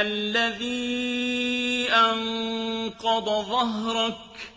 الَّذِي أَنقَضَ ظَهْرَكَ